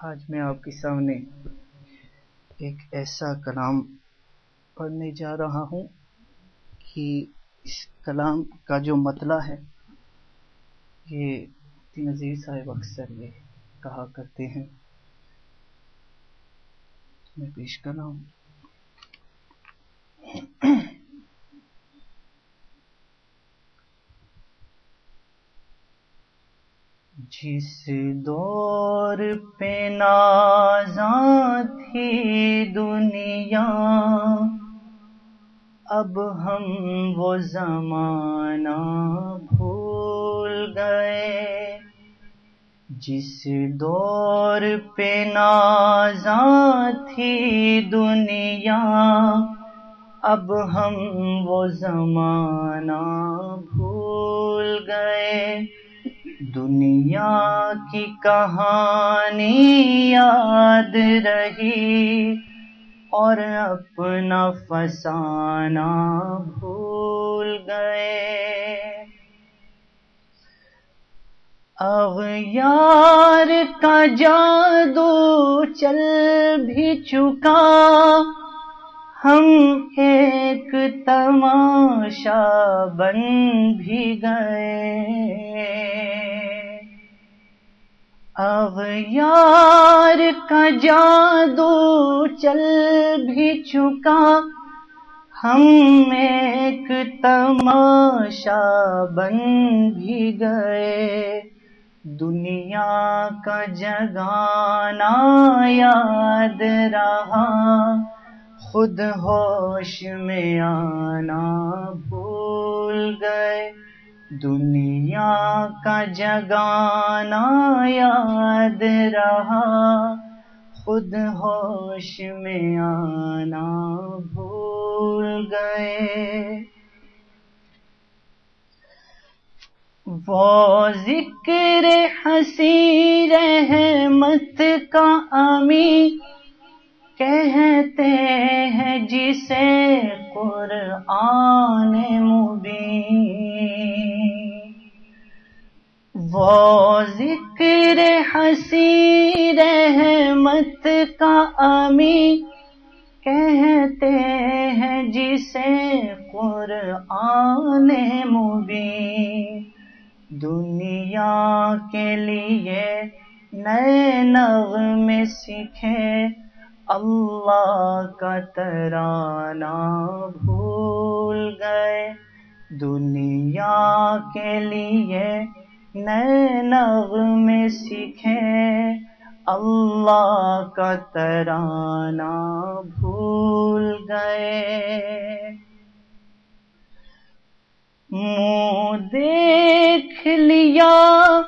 آج میں آپ کے سامنے ایک ایسا کلام پڑھنے جا رہا ہوں کہ اس کلام کا جو مطلع ہے، یہ نذیر صاحب اکثر یہ کہا کرتے ہیں۔ میں پیش کر رہا ہوں۔ جس دور پہ نازاں تھی دنیا، اب ہم وہ زمانہ بھول گئے۔ جس دور پہ نازاں تھی دنیا، اب ہم وہ زمانہ بھول گئے۔ دنیا کی کہانی یاد رہی اور اپنا فسانہ بھول گئے۔ اغیار کا جادو چل بھی چکا، ہم ایک تماشا بن بھی گئے۔ اغیار کا جادو چل بھی چکا۔ ہم ایک تماشا بن بھی گئے۔ دنیا کا جگانا یاد رہا۔ خود ہوش میں آنا بھول گئے۔ دنیا کا جگانا یاد رہا، خود ہوش میں آنا بھول گئے۔ وہ ذکر حسی رحمت کا امی کہتے ہیں جسے قرآن دنیا کے لیے نئے نغمے سیکھے۔ اللہ کا ترانہ بھول گئے۔ دنیا کے لیے نئے نغمے سیکھیں اللہ کا ترانہ بھول گئے۔ منہ دیکھ لیا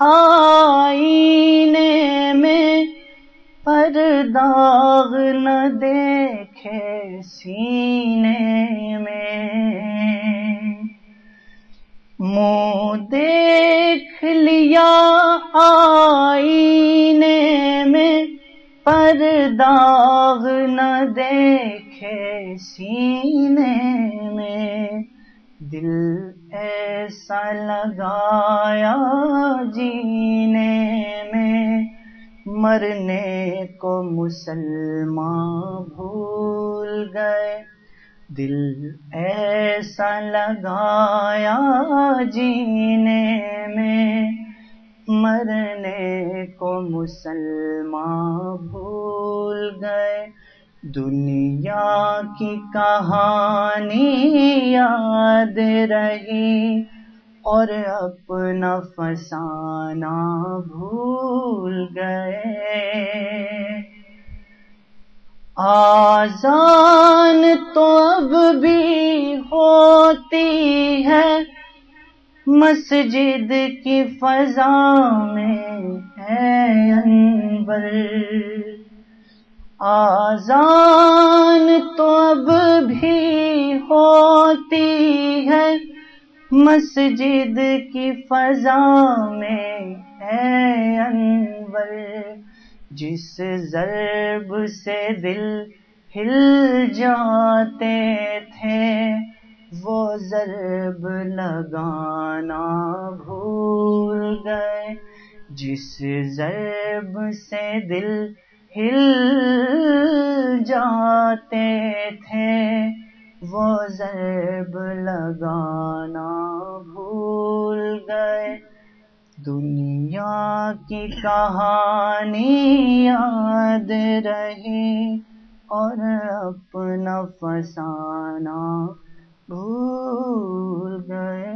آئینے میں پر داغ نہ دیکھے سینے میں۔ منہ دیکھ لیا دل ایسا لگایا جینے میں مرنے کو مسلمان بھول گئے۔ دل ایسا لگایا جینے میں مرنے کو مسلمان بھول گئے۔ دنیا کی کہانی یاد رہی اور اپنا فسانہ بھول گئے۔ آزان تو اب بھی ہوتی ہے، مسجد کی فضا میں ہے انبر۔ آزان تو اب بھی ہوتی ہے۔ مسجد کی فضا میں ہے انور۔ جس ضرب سے دل ہل جاتے تھے، وہ ضرب لگانا بھول گئے۔ جس ضرب سے دل ہل جاتے تھے۔ وہ ضرب لگانا بھول گئے۔ دنیا کی کہانی یاد رہی اور اپنا فسانہ بھول گئے۔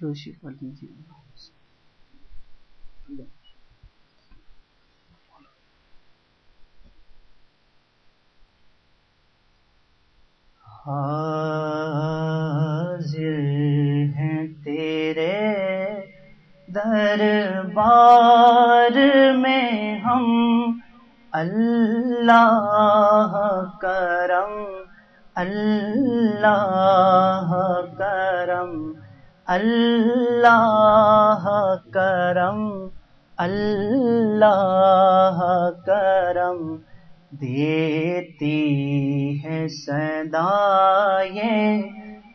روشی کر دیجیے حاضر ہیں تیرے دربار اللہ کرم اللہ کرم دیتی ہے صدا یہ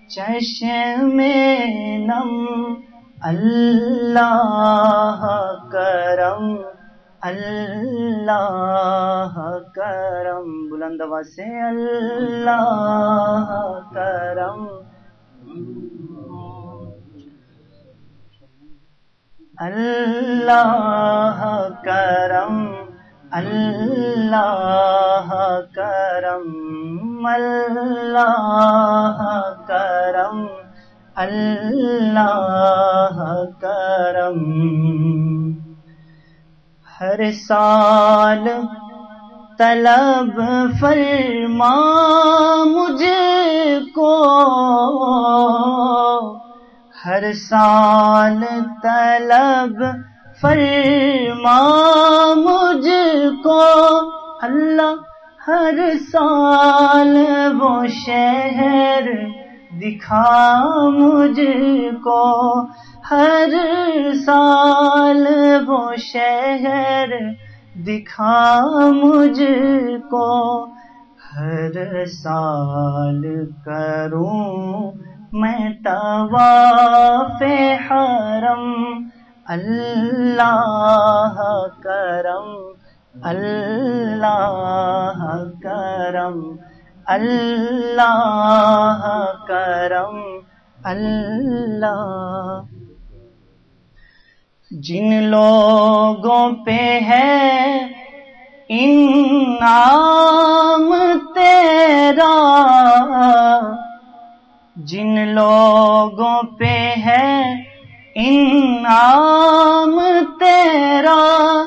چشم نم، اللہ کرم اللہ کرم۔ بلند سے، اللہ کرم۔ اللہ کرم اللہ کرم اللہ کرم اللہ کرم۔ ہر سال طلب فرما مجھ کو۔ ہر سال طلب فرما مجھ کو۔ اللہ ہر سال وہ شہر دکھا مجھ کو۔ ہر سال وہ شہر دکھا مجھ کو۔ ہر سال کروں میں طواف حرم، اللہ کرم اللہ کرم اللہ کرم، اللہ۔ جن لوگوں پہ ہے انعام تیرا جن لوگوں پہ ہے انعام تیرا،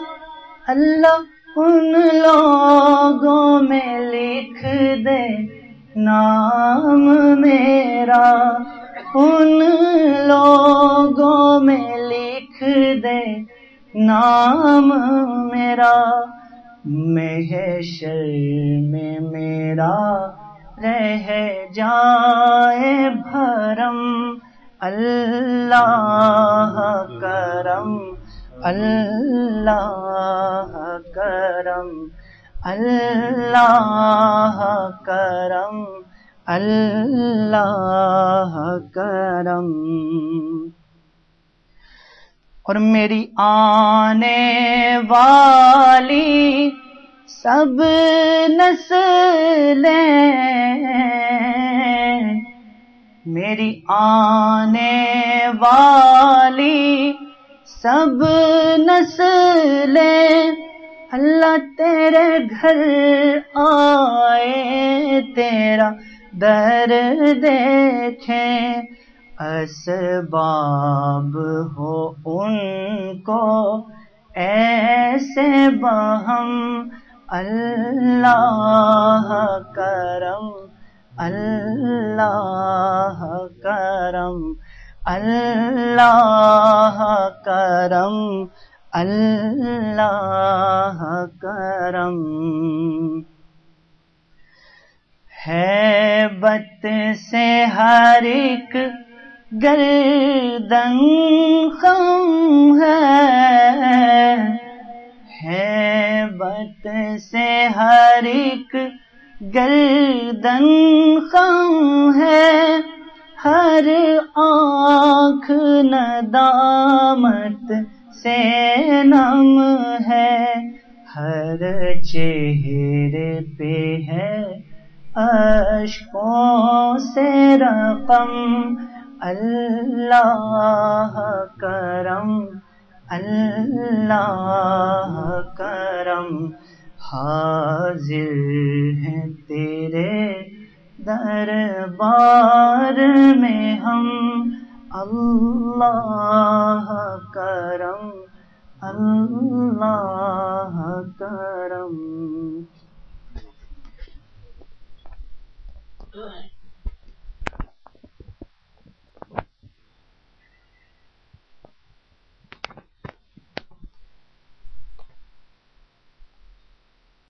اللہ ان لوگوں میں لکھ دے نام میرا۔ ان لوگوں میں لکھ دے نام میرا۔ محشر میں میرا رہ جائے اللہ کرم اللہ کرم اللہ کرم اللہ کرم۔ اور میری آنے والی سب نسلیں میری آنے والی سب نسلیں، اللہ تیرے گھر آئے، تیرا در دیکھیں۔ اسباب ہو ان کو، ایسے بہم اللہ کرم۔ اللہ کرم اللہ کرم اللہ کرم۔ ہے بت سے ہر ایک گردن خم ہے۔ ہے سے ہر ایک گردن خم ہے، ہر آنکھ ندامت سے نم ہے۔ ہر چہرے پہ ہے اشکوں سے رقم۔ اللہ کرم اللہ کرم۔ حاضر ہیں تیرے دربار میں ہم۔ اللہ کرم اللہ کرم۔